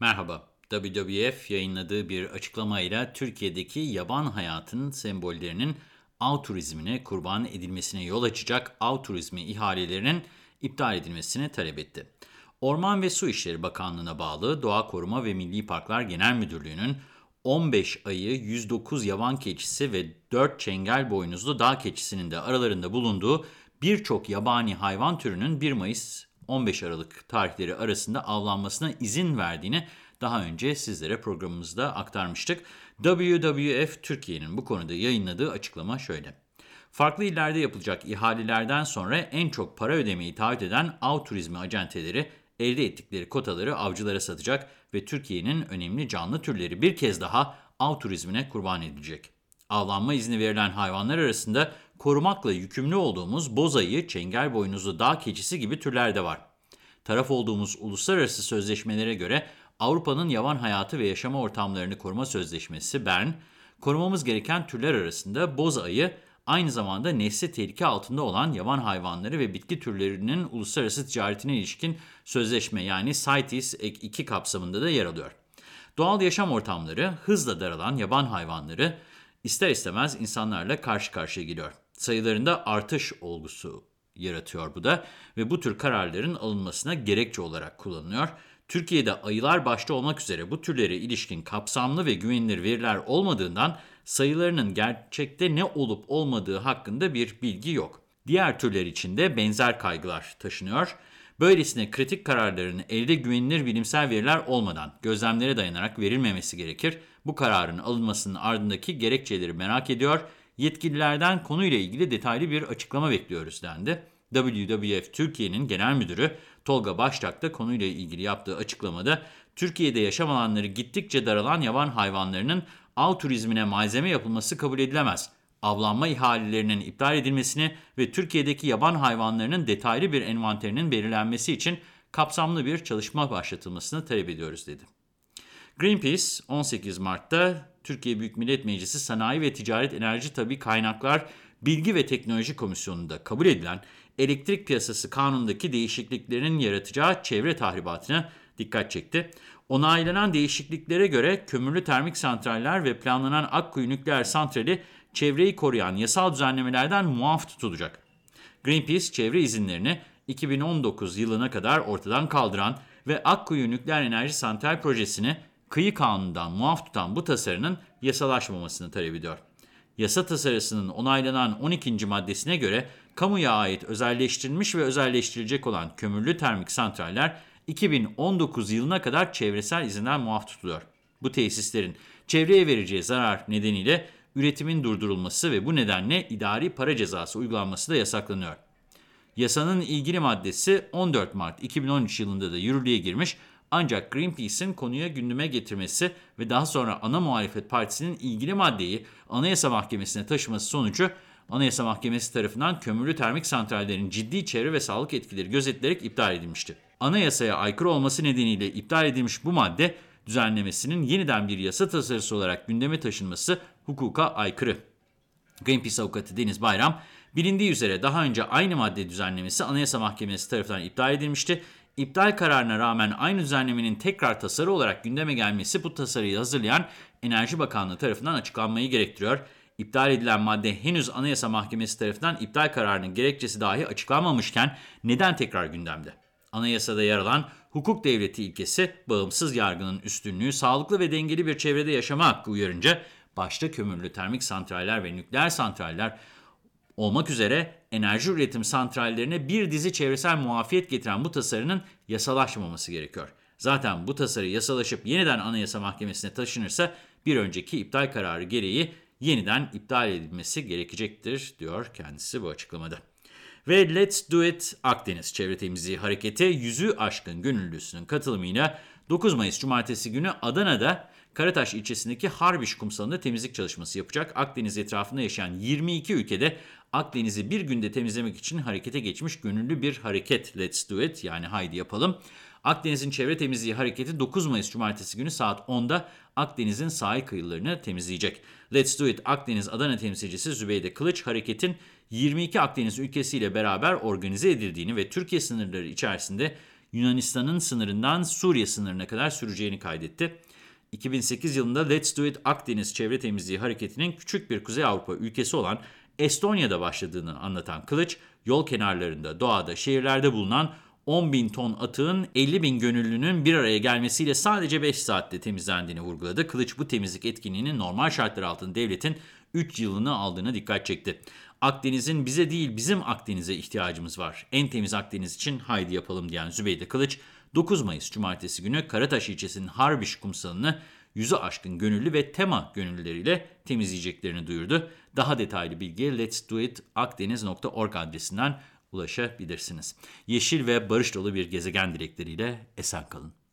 Merhaba, WWF yayınladığı bir açıklamayla Türkiye'deki yaban hayatının sembollerinin av turizmine kurban edilmesine yol açacak av turizmi ihalelerinin iptal edilmesini talep etti. Orman ve Su İşleri Bakanlığı'na bağlı Doğa Koruma ve Milli Parklar Genel Müdürlüğü'nün 15 ayı 109 yaban keçisi ve 4 çengel boynuzlu dağ keçisinin de aralarında bulunduğu birçok yabani hayvan türünün 1 Mayıs 15 Aralık tarihleri arasında avlanmasına izin verdiğini daha önce sizlere programımızda aktarmıştık. WWF Türkiye'nin bu konuda yayınladığı açıklama şöyle. Farklı illerde yapılacak ihalelerden sonra en çok para ödemeyi taahhüt eden av turizmi acenteleri elde ettikleri kotaları avcılara satacak ve Türkiye'nin önemli canlı türleri bir kez daha av turizmine kurban edilecek. Avlanma izni verilen hayvanlar arasında korumakla yükümlü olduğumuz bozayı, çengel boynuzlu dağ keçisi gibi türler de var. Taraf olduğumuz uluslararası sözleşmelere göre Avrupa'nın Yavan Hayatı ve Yaşama Ortamlarını Koruma Sözleşmesi (Bern), korumamız gereken türler arasında boz ayı, aynı zamanda nesli tehlike altında olan yaban hayvanları ve bitki türlerinin uluslararası ticaretine ilişkin sözleşme yani CITES Ek 2 kapsamında da yer alıyor. Doğal yaşam ortamları, hızla daralan yaban hayvanları ister istemez insanlarla karşı karşıya geliyor. Sayılarında artış olgusu yaratıyor bu da ve bu tür kararların alınmasına gerekçe olarak kullanılıyor. Türkiye'de ayılar başta olmak üzere bu türlere ilişkin kapsamlı ve güvenilir veriler olmadığından sayılarının gerçekte ne olup olmadığı hakkında bir bilgi yok. Diğer türler için de benzer kaygılar taşınıyor. Böylesine kritik kararların elde güvenilir bilimsel veriler olmadan gözlemlere dayanarak verilmemesi gerekir. Bu kararın alınmasının ardındaki gerekçeleri merak ediyor. Yetkililerden konuyla ilgili detaylı bir açıklama bekliyoruz dendi. WWF Türkiye'nin genel müdürü Tolga Baştak da konuyla ilgili yaptığı açıklamada Türkiye'de yaşam alanları gittikçe daralan yaban hayvanlarının av turizmine malzeme yapılması kabul edilemez. Avlanma ihalelerinin iptal edilmesini ve Türkiye'deki yaban hayvanlarının detaylı bir envanterinin belirlenmesi için kapsamlı bir çalışma başlatılmasını talep ediyoruz dedi. Greenpeace 18 Mart'ta Türkiye Büyük Millet Meclisi Sanayi ve Ticaret Enerji Tabi Kaynaklar Bilgi ve Teknoloji Komisyonu'nda kabul edilen elektrik piyasası kanunundaki değişikliklerin yaratacağı çevre tahribatına dikkat çekti. Onaylanan değişikliklere göre kömürlü termik santraller ve planlanan Akkuyu nükleer santrali çevreyi koruyan yasal düzenlemelerden muaf tutulacak. Greenpeace çevre izinlerini 2019 yılına kadar ortadan kaldıran ve Akkuyu nükleer enerji santral projesini kıyı kanunundan muaf tutan bu tasarının yasalaşmamasını talep ediyor. Yasa tasarısının onaylanan 12. maddesine göre kamuya ait özelleştirilmiş ve özelleştirilecek olan kömürlü termik santraller 2019 yılına kadar çevresel izinden muaf tutuluyor. Bu tesislerin çevreye vereceği zarar nedeniyle üretimin durdurulması ve bu nedenle idari para cezası uygulanması da yasaklanıyor. Yasanın ilgili maddesi 14 Mart 2013 yılında da yürürlüğe girmiş ancak Greenpeace'in konuya gündeme getirmesi ve daha sonra ana muhalefet partisinin ilgili maddeyi Anayasa Mahkemesi'ne taşıması sonucu Anayasa Mahkemesi tarafından kömürlü termik santrallerin ciddi çevre ve sağlık etkileri gözetilerek iptal edilmişti. Anayasaya aykırı olması nedeniyle iptal edilmiş bu madde düzenlemesinin yeniden bir yasa tasarısı olarak gündeme taşınması hukuka aykırı. Greenpeace avukatı Deniz Bayram, bilindiği üzere daha önce aynı madde düzenlemesi Anayasa Mahkemesi tarafından iptal edilmişti. İptal kararına rağmen aynı düzenlemenin tekrar tasarı olarak gündeme gelmesi bu tasarıyı hazırlayan Enerji Bakanlığı tarafından açıklanmayı gerektiriyor. İptal edilen madde henüz Anayasa Mahkemesi tarafından iptal kararının gerekçesi dahi açıklanmamışken neden tekrar gündemde? Anayasada yer alan hukuk devleti ilkesi, bağımsız yargının üstünlüğü, sağlıklı ve dengeli bir çevrede yaşama hakkı uyarınca, başta kömürlü termik santraller ve nükleer santraller olmak üzere enerji üretim santrallerine bir dizi çevresel muafiyet getiren bu tasarının yasalaşmaması gerekiyor. Zaten bu tasarı yasalaşıp yeniden Anayasa Mahkemesi'ne taşınırsa bir önceki iptal kararı gereği yeniden iptal edilmesi gerekecektir diyor kendisi bu açıklamada. Ve Let's Do It Akdeniz Çevre Temizliği Hareketi yüzü aşkın gönüllüsünün katılımıyla 9 Mayıs Cumartesi günü Adana'da Karataş ilçesindeki Harbiş kumsalında temizlik çalışması yapacak. Akdeniz etrafında yaşayan 22 ülkede Akdeniz'i bir günde temizlemek için harekete geçmiş gönüllü bir hareket Let's Do It yani haydi yapalım. Akdeniz'in çevre temizliği hareketi 9 Mayıs Cumartesi günü saat 10'da Akdeniz'in sahil kıyılarını temizleyecek. Let's Do It Akdeniz Adana temsilcisi Zübeyde Kılıç hareketin 22 Akdeniz ülkesiyle beraber organize edildiğini ve Türkiye sınırları içerisinde Yunanistan'ın sınırından Suriye sınırına kadar süreceğini kaydetti. 2008 yılında Let's Do It Akdeniz Çevre Temizliği Hareketi'nin küçük bir Kuzey Avrupa ülkesi olan Estonya'da başladığını anlatan Kılıç, yol kenarlarında, doğada, şehirlerde bulunan 10 bin ton atığın 50 bin gönüllünün bir araya gelmesiyle sadece 5 saatte temizlendiğini vurguladı. Kılıç bu temizlik etkinliğinin normal şartlar altında devletin 3 yılını aldığına dikkat çekti. Akdeniz'in bize değil bizim Akdeniz'e ihtiyacımız var. En temiz Akdeniz için haydi yapalım diyen Zübeyde Kılıç, 9 Mayıs Cumartesi günü Karataş ilçesinin Harbiş kumsalını yüzü aşkın gönüllü ve tema gönüllüleriyle temizleyeceklerini duyurdu. Daha detaylı bilgiye letsdoitakdeniz.org adresinden ulaşabilirsiniz. Yeşil ve barış dolu bir gezegen dilekleriyle esen kalın.